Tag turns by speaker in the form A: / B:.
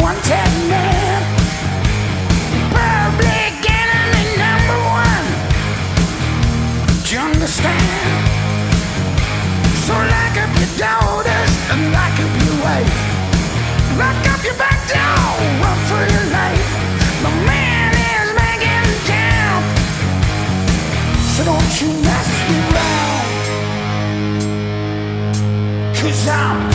A: wanted man. Public enemy number one. Do you understand? So lock up your daughters and lock up your wife. Lock up your back door, run for your life. The man is making. So don't you mess around. Cause I'm